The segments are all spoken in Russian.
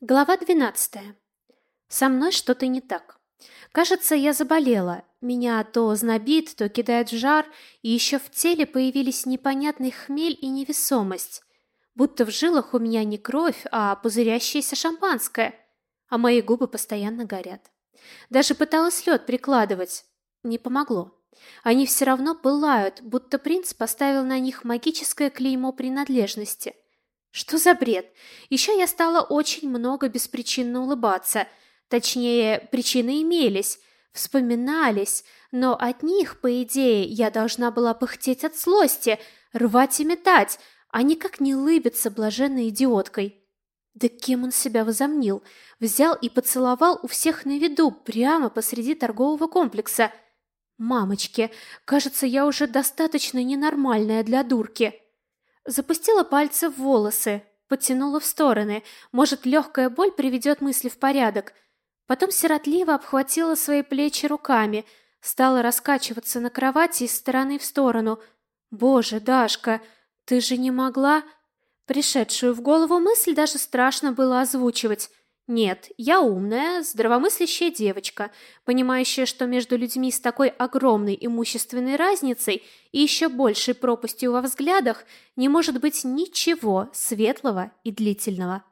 Глава 12. Со мной что-то не так. Кажется, я заболела. Меня то знобит, то кидает в жар, и еще в теле появились непонятный хмель и невесомость. Будто в жилах у меня не кровь, а пузырящееся шампанское, а мои губы постоянно горят. Даже пыталась лед прикладывать. Не помогло. Они все равно пылают, будто принц поставил на них магическое клеймо принадлежности – что за бред? Еще я стала очень много беспричинно улыбаться. Точнее, причины имелись, вспоминались, но от них, по идее, я должна была пыхтеть от злости, рвать и метать, а никак не улыбиться блаженной идиоткой. Да кем он себя возомнил? Взял и поцеловал у всех на виду, прямо посреди торгового комплекса. Мамочки, кажется, я уже достаточно ненормальная для дурки. Запустила пальцы в волосы, подтянула в стороны. Может, легкая боль приведет мысли в порядок. Потом сиротливо обхватила свои плечи руками, стала раскачиваться на кровати из стороны в сторону. Боже, Дашка, ты же не могла? Пришедшую в голову мысль даже страшно было озвучивать. Нет, я умная, здравомыслящая девочка, понимающая, что между людьми с такой огромной имущественной разницей и еще большей пропастью во взглядах не может быть ничего светлого и длительного.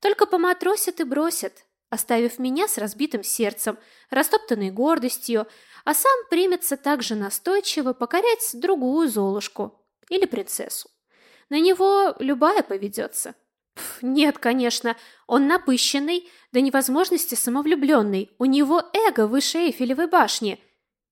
Только поматросят и бросят, оставив меня с разбитым сердцем, растоптанной гордостью, а сам примется также настойчиво покорять другую Золушку или принцессу. На него любая поведется. Нет, конечно, он напыщенный, до невозможности самовлюбленный. У него эго выше Эйфелевой башни.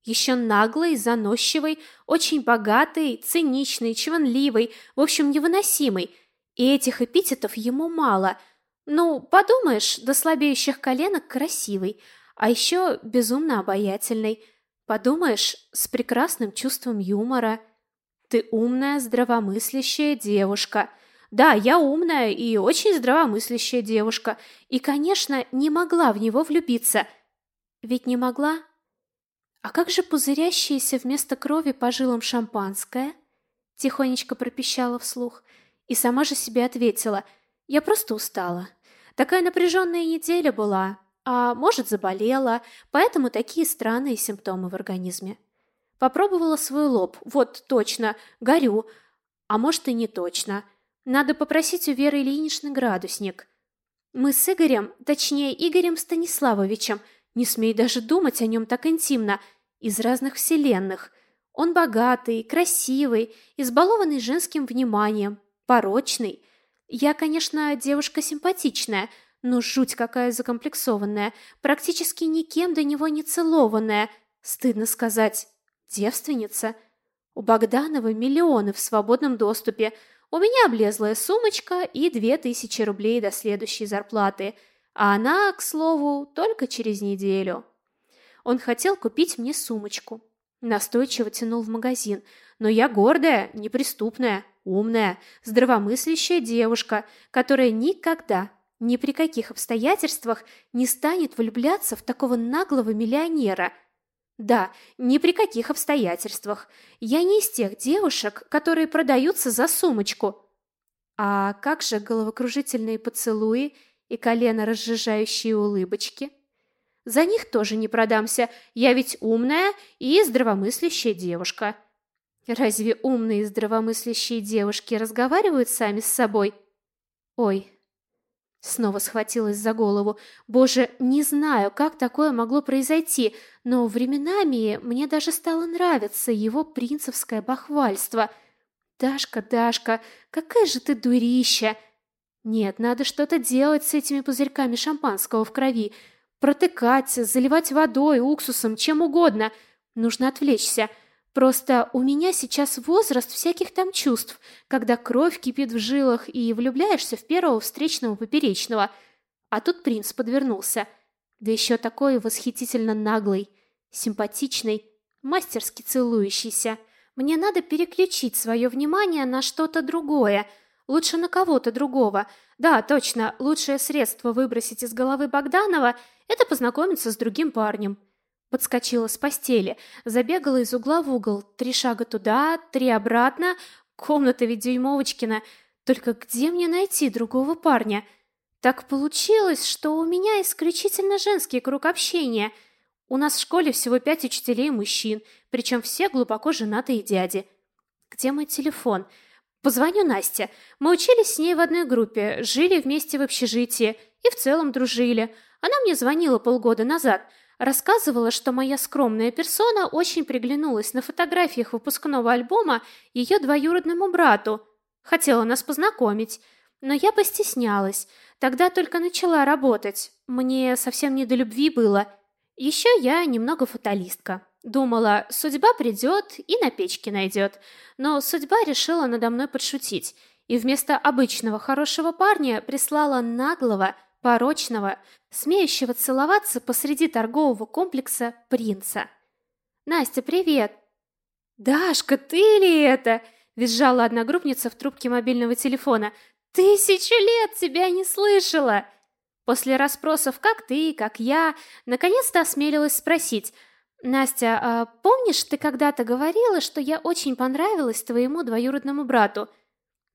Еще наглый, заносчивый, очень богатый, циничный, чванливый, в общем, невыносимый. И этих эпитетов ему мало. Ну, подумаешь, до слабеющих коленок красивый, а еще безумно обаятельный. Подумаешь, с прекрасным чувством юмора. Ты умная, здравомыслящая девушка – да, я умная и очень здравомыслящая девушка, и, конечно, не могла в него влюбиться. Ведь не могла? А как же пузырящееся вместо крови по жилам шампанское? Тихонечко пропищала вслух, и сама же себе ответила: "Я просто устала. Такая напряженная неделя была, а может, заболела, поэтому такие странные симптомы в организме". Попробовала свой лоб. Вот точно, горю. А может и не точно. Надо попросить у Веры Ильиничны градусник. Мы с Игорем, точнее Игорем Станиславовичем, не смей даже думать о нем так интимно, из разных вселенных. Он богатый, красивый, избалованный женским вниманием, порочный. Я, конечно, девушка симпатичная, но жуть какая закомплексованная, практически никем до него не целованная, стыдно сказать, девственница. У Богданова миллионы в свободном доступе – у меня облезлая сумочка и две тысячи рублей до следующей зарплаты, а она, к слову, только через неделю. Он хотел купить мне сумочку. Настойчиво тянул в магазин, но я гордая, неприступная, умная, здравомыслящая девушка, которая никогда, ни при каких обстоятельствах не станет влюбляться в такого наглого миллионера – да, ни при каких обстоятельствах. Я не из тех девушек, которые продаются за сумочку. А как же головокружительные поцелуи и колено разжижающие улыбочки? За них тоже не продамся. Я ведь умная и здравомыслящая девушка. Разве умные и здравомыслящие девушки разговаривают сами с собой? Ой, Снова схватилась за голову. Боже, не знаю, как такое могло произойти, но временами мне даже стало нравиться его принцевское бахвальство. Дашка, Дашка, какая же ты дурища! Нет, надо что-то делать с этими пузырьками шампанского в крови. Протыкать, заливать водой, уксусом, чем угодно. Нужно отвлечься. Просто у меня сейчас возраст всяких там чувств, когда кровь кипит в жилах и влюбляешься в первого встречного поперечного. А тут принц подвернулся. Да еще такой восхитительно наглый, симпатичный, мастерски целующийся. Мне надо переключить свое внимание на что-то другое, лучше на кого-то другого. Да, точно, лучшее средство выбросить из головы Богданова – это познакомиться с другим парнем. Подскочила с постели, забегала из угла в угол, три шага туда, три обратно. Комната ведь Дюймовочкина. Только где мне найти другого парня? Так получилось, что у меня исключительно женский круг общения. У нас в школе всего пять учителей мужчин, причем все глубоко женатые дяди. Где мой телефон? Позвоню Насте. Мы учились с ней в одной группе, жили вместе в общежитии и в целом дружили. Она мне звонила полгода назад, рассказывала, что моя скромная персона очень приглянулась на фотографиях выпускного альбома ее двоюродному брату. Хотела нас познакомить, но я постеснялась. Тогда только начала работать. Мне совсем не до любви было. Еще я немного фаталистка. Думала, судьба придет и на печке найдет. Но судьба решила надо мной подшутить. И вместо обычного хорошего парня прислала наглого, порочного, смеющего целоваться посреди торгового комплекса принца. «Настя, привет!» «Дашка, ты ли это?» – визжала одногруппница в трубке мобильного телефона. «Тысячу лет тебя не слышала!» После расспросов «как ты», «как я», наконец-то осмелилась спросить – Настя, а помнишь, ты когда-то говорила, что я очень понравилась твоему двоюродному брату?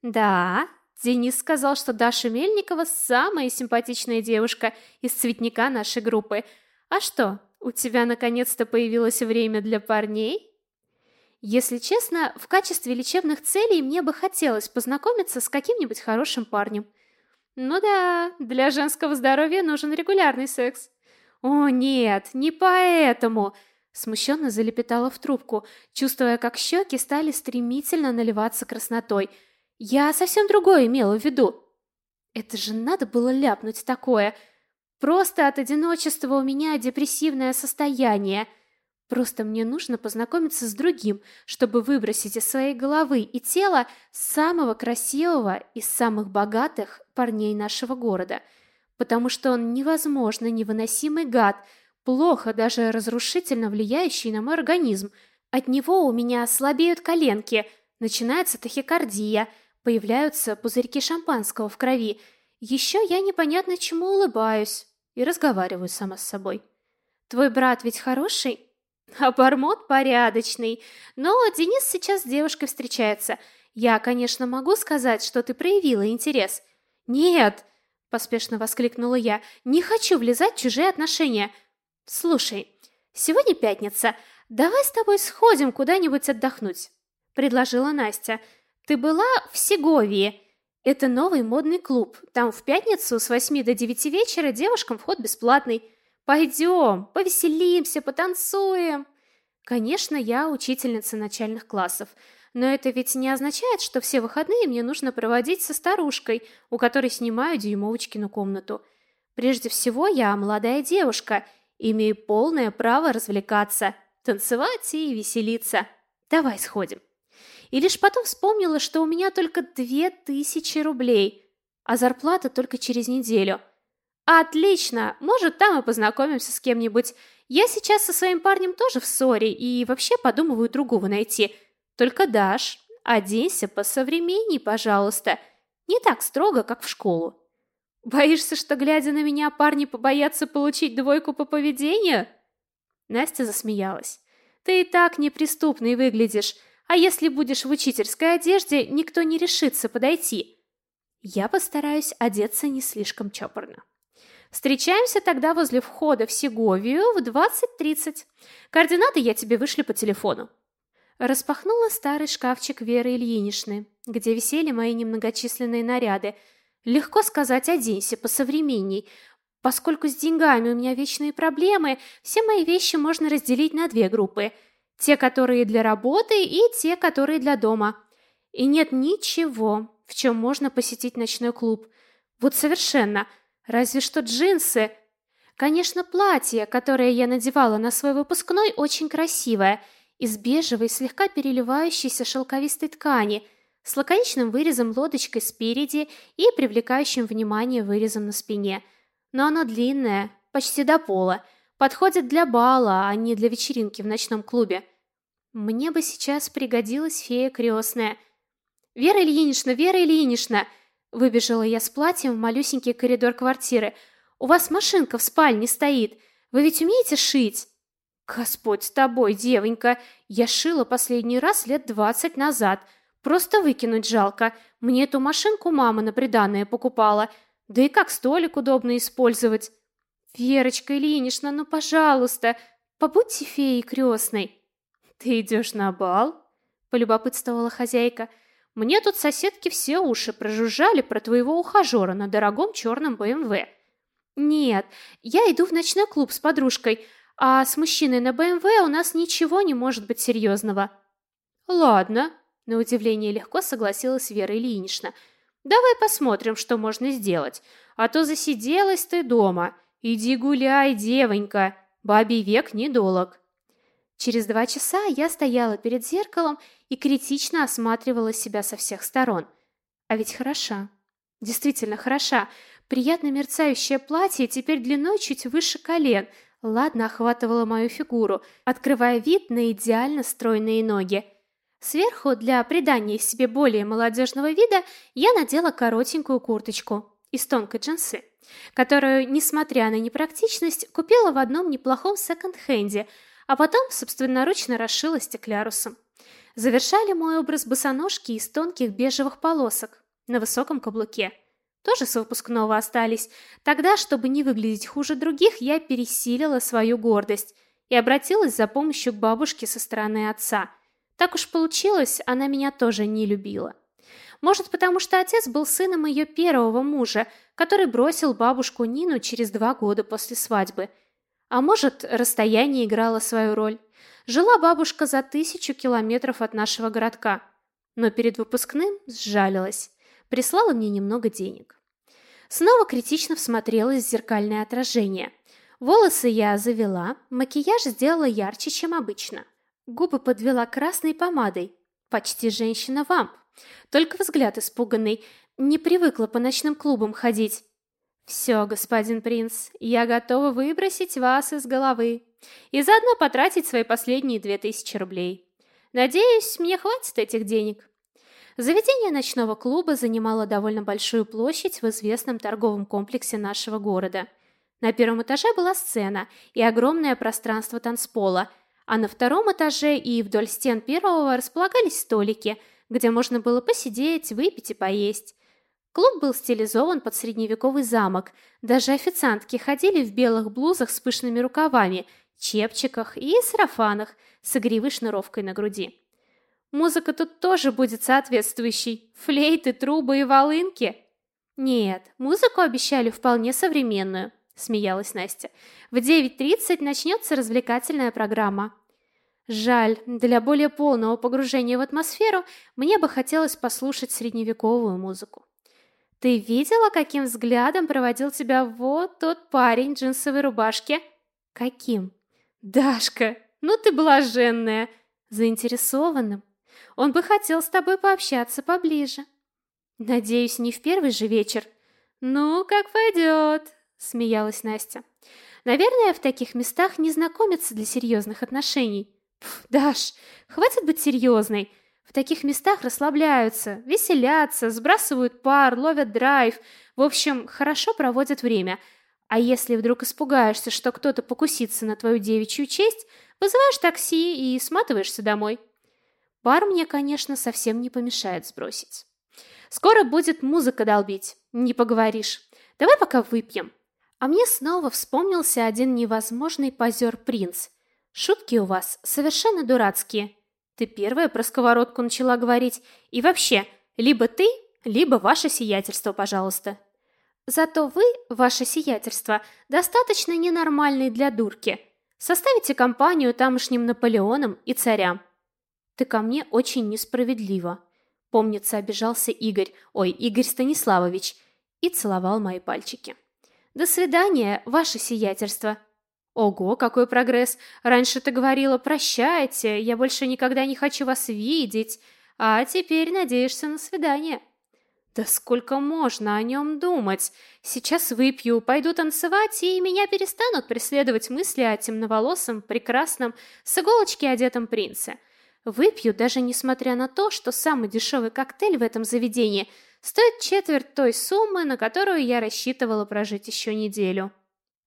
Да, Денис сказал, что Даша Мельникова самая симпатичная девушка из цветника нашей группы. А что, у тебя наконец-то появилось время для парней? Если честно, в качестве лечебных целей мне бы хотелось познакомиться с каким-нибудь хорошим парнем. Ну да, для женского здоровья нужен регулярный секс. О, нет, не поэтому. Смущенно залепетала в трубку, чувствуя, как щеки стали стремительно наливаться краснотой. Я совсем другое имела в виду. Это же надо было ляпнуть такое. Просто от одиночества у меня депрессивное состояние. Просто мне нужно познакомиться с другим, чтобы выбросить из своей головы и тела самого красивого из самых богатых парней нашего города, потому что он невозможно невыносимый гад, плохо, даже разрушительно влияющий на мой организм. От него у меня слабеют коленки, начинается тахикардия, появляются пузырьки шампанского в крови. Еще я непонятно чему улыбаюсь и разговариваю сама с собой. Твой брат ведь хороший? А Бормот порядочный. Но Денис сейчас с девушкой встречается. Я, конечно, могу сказать, что ты проявила интерес. Нет, поспешно воскликнула я. Не хочу влезать в чужие отношения. Слушай, сегодня пятница. Давай с тобой сходим куда-нибудь отдохнуть, предложила Настя. Ты была в Сеговии? Это новый модный клуб. Там в пятницу с 8 до 9 вечера девушкам вход бесплатный. Пойдем, повеселимся, потанцуем. Конечно, я учительница начальных классов, но это ведь не означает, что все выходные мне нужно проводить со старушкой, у которой снимаю дюймовочкину комнату. Прежде всего, я молодая девушка Имею полное право развлекаться, танцевать и веселиться. Давай сходим. И лишь потом вспомнила, что у меня только две тысячи рублей, а зарплата только через неделю. Отлично, может, там и познакомимся с кем-нибудь. Я сейчас со своим парнем тоже в ссоре и вообще подумываю другого найти. Только дашь, оденься посовременней, пожалуйста. Не так строго, как в школу. Боишься, что, глядя на меня, парни побоятся получить двойку по поведению?» Настя засмеялась. «Ты и так неприступный выглядишь, а если будешь в учительской одежде, никто не решится подойти. Я постараюсь одеться не слишком чопорно. Встречаемся тогда возле входа в Сеговию в 20.30. Координаты я тебе вышлю по телефону». Распахнула старый шкафчик Веры Ильиничны, где висели мои немногочисленные наряды – Легко сказать «оденься посовременней», Поскольку с деньгами у меня вечные проблемы, все мои вещи можно разделить на две группы. Те, которые для работы, и те, которые для дома. И нет ничего, в чем можно посетить ночной клуб. Вот совершенно. Разве что джинсы. Конечно, платье, которое я надевала на свой выпускной, очень красивое. Из бежевой, слегка переливающейся шелковистой ткани – с лаконичным вырезом лодочкой спереди и привлекающим внимание вырезом на спине. Но оно длинное, почти до пола, подходит для бала, а не для вечеринки в ночном клубе. Мне бы сейчас пригодилась фея крестная. «Вера Ильинична, Вера Ильинична!» Выбежала я с платьем в малюсенький коридор квартиры. «У вас машинка в спальне стоит. Вы ведь умеете шить?» «Господь с тобой, девонька! Я шила последний раз лет двадцать назад. Просто выкинуть жалко. Мне эту машинку мама на приданое покупала. Да и как столик удобно использовать. Верочка Ильинична, ну, пожалуйста, побудьте феей крестной. Ты идешь на бал? Полюбопытствовала хозяйка. Мне тут соседки все уши прожужжали про твоего ухажера на дорогом черном БМВ. Нет, я иду в ночной клуб с подружкой, а с мужчиной на БМВ у нас ничего не может быть серьезного. Ладно, на удивление легко согласилась Вера Ильинична. Давай посмотрим, что можно сделать. А то засиделась ты дома. Иди гуляй, девонька. Бабий век недолог. Через два часа я стояла перед зеркалом и критично осматривала себя со всех сторон. А ведь хороша. Действительно хороша. Приятно мерцающее платье теперь длиной чуть выше колен, ладно охватывало мою фигуру, открывая вид на идеально стройные ноги. Сверху, для придания себе более молодежного вида, я надела коротенькую курточку из тонкой джинсы, которую, несмотря на непрактичность, купила в одном неплохом секонд-хенде, а потом собственноручно расшила стеклярусом. Завершали мой образ босоножки из тонких бежевых полосок на высоком каблуке. Тоже с выпускного остались. Тогда, чтобы не выглядеть хуже других, я пересилила свою гордость и обратилась за помощью к бабушке со стороны отца – так уж получилось, она меня тоже не любила. Может, потому что отец был сыном ее первого мужа, который бросил бабушку Нину через два года после свадьбы. А может, расстояние играло свою роль. Жила бабушка за тысячу километров от нашего городка, но перед выпускным сжалилась, прислала мне немного денег. Снова критично всмотрелась в зеркальное отражение. Волосы я завела, макияж сделала ярче, чем обычно – Губы подвела красной помадой. Почти женщина-вамп. Только взгляд испуганный. Не привыкла по ночным клубам ходить. «Все, господин принц, я готова выбросить вас из головы и заодно потратить свои последние две тысячи рублей. Надеюсь, мне хватит этих денег». Заведение ночного клуба занимало довольно большую площадь в известном торговом комплексе нашего города. На первом этаже была сцена и огромное пространство танцпола, а на втором этаже и вдоль стен первого располагались столики, где можно было посидеть, выпить и поесть. Клуб был стилизован под средневековый замок. Даже официантки ходили в белых блузах с пышными рукавами, чепчиках и сарафанах с игривой шнуровкой на груди. Музыка тут тоже будет соответствующей. Флейты, трубы и волынки. Нет, музыку обещали вполне современную, смеялась Настя. В 9:30 начнется развлекательная программа. Жаль, для более полного погружения в атмосферу мне бы хотелось послушать средневековую музыку. Ты видела, каким взглядом проводил тебя вот тот парень в джинсовой рубашке? Каким? Дашка, ну ты блаженная, заинтересованным. Он бы хотел с тобой пообщаться поближе. Надеюсь, не в первый же вечер. Ну, как пойдет, смеялась Настя. Наверное, в таких местах не знакомятся для серьезных отношений. Даш, хватит быть серьезной. В таких местах расслабляются, веселятся, сбрасывают пар, ловят драйв. В общем, хорошо проводят время. А если вдруг испугаешься, что кто-то покусится на твою девичью честь, вызываешь такси и сматываешься домой. Пар мне, конечно, совсем не помешает сбросить. Скоро будет музыка долбить, не поговоришь. Давай пока выпьем. А мне снова вспомнился один невозможный позер принц – Шутки у вас совершенно дурацкие. Ты первая про сковородку начала говорить. И вообще, либо ты, либо ваше сиятельство, пожалуйста. Зато вы, ваше сиятельство, достаточно ненормальный для дурки. Составите компанию тамошним Наполеонам и царям. Ты ко мне очень несправедливо. Помнится, обижался Игорь, ой, Игорь Станиславович, и целовал мои пальчики. До свидания, ваше сиятельство. Ого, какой прогресс! Раньше ты говорила «прощайте, я больше никогда не хочу вас видеть», а теперь надеешься на свидание. Да сколько можно о нем думать? Сейчас выпью, пойду танцевать, и меня перестанут преследовать мысли о темноволосом, прекрасном, с иголочки одетом принце. Выпью, даже несмотря на то, что самый дешевый коктейль в этом заведении стоит четверть той суммы, на которую я рассчитывала прожить еще неделю.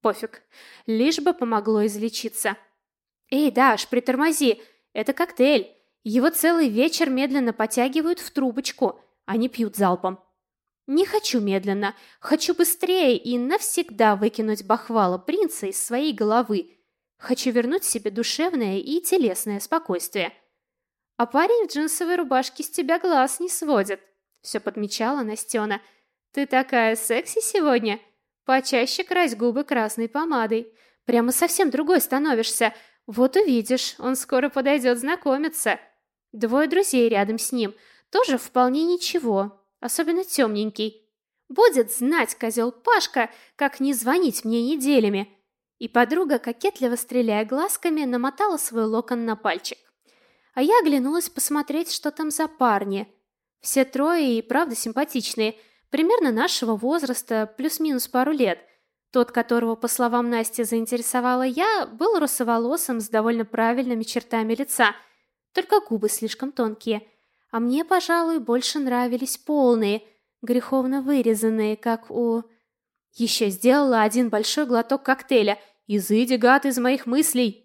Пофиг. Лишь бы помогло излечиться. Эй, Даш, притормози. Это коктейль. Его целый вечер медленно потягивают в трубочку, а не пьют залпом. Не хочу медленно, хочу быстрее и навсегда выкинуть бахвала принца из своей головы. Хочу вернуть себе душевное и телесное спокойствие. А парень в джинсовой рубашке с тебя глаз не сводит. Все подмечала Настена. Ты такая секси сегодня. Почаще крась губы красной помадой. Прямо совсем другой становишься. Вот увидишь, он скоро подойдет знакомиться. Двое друзей рядом с ним. Тоже вполне ничего. Особенно темненький. Будет знать козел Пашка, как не звонить мне неделями. И подруга, кокетливо стреляя глазками, намотала свой локон на пальчик. А я оглянулась посмотреть, что там за парни. Все трое и правда симпатичные, примерно нашего возраста, плюс-минус пару лет. Тот, которого, по словам Насти, заинтересовала я, был русоволосым с довольно правильными чертами лица, только губы слишком тонкие. А мне, пожалуй, больше нравились полные, греховно вырезанные, как у... Еще сделала один большой глоток коктейля. «Изыди, гад, из моих мыслей!»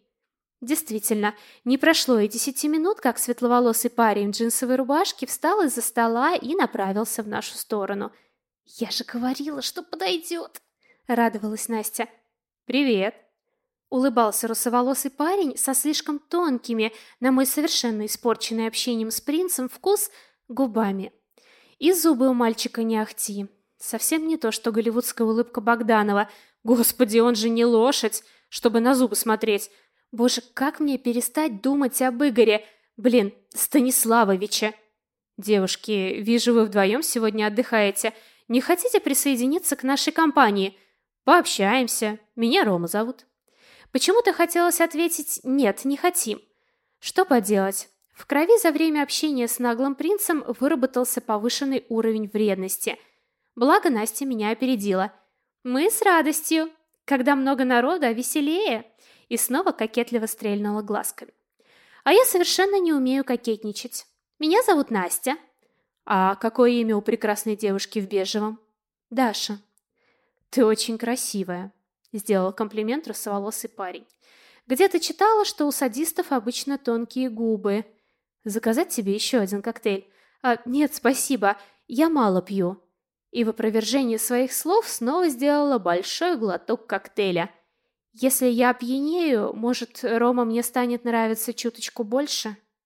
Действительно, не прошло и десяти минут, как светловолосый парень в джинсовой рубашке встал из-за стола и направился в нашу сторону. «Я же говорила, что подойдет!» — радовалась Настя. «Привет!» — улыбался русоволосый парень со слишком тонкими, на мой совершенно испорченный общением с принцем, вкус губами. И зубы у мальчика не ахти. Совсем не то, что голливудская улыбка Богданова. Господи, он же не лошадь, чтобы на зубы смотреть. Боже, как мне перестать думать об Игоре? Блин, Станиславовича. Девушки, вижу, вы вдвоем сегодня отдыхаете. Не хотите присоединиться к нашей компании? Пообщаемся. Меня Рома зовут. Почему-то хотелось ответить «нет, не хотим». Что поделать? В крови за время общения с наглым принцем выработался повышенный уровень вредности. Благо Настя меня опередила. Мы с радостью. Когда много народа, веселее и снова кокетливо стрельнула глазками. А я совершенно не умею кокетничать. Меня зовут Настя. А какое имя у прекрасной девушки в бежевом? Даша. Ты очень красивая, сделал комплимент русоволосый парень. Где-то читала, что у садистов обычно тонкие губы. Заказать тебе еще один коктейль? А, нет, спасибо, я мало пью. И в опровержение своих слов снова сделала большой глоток коктейля. Если я опьянею, может, Рома мне станет нравиться чуточку больше?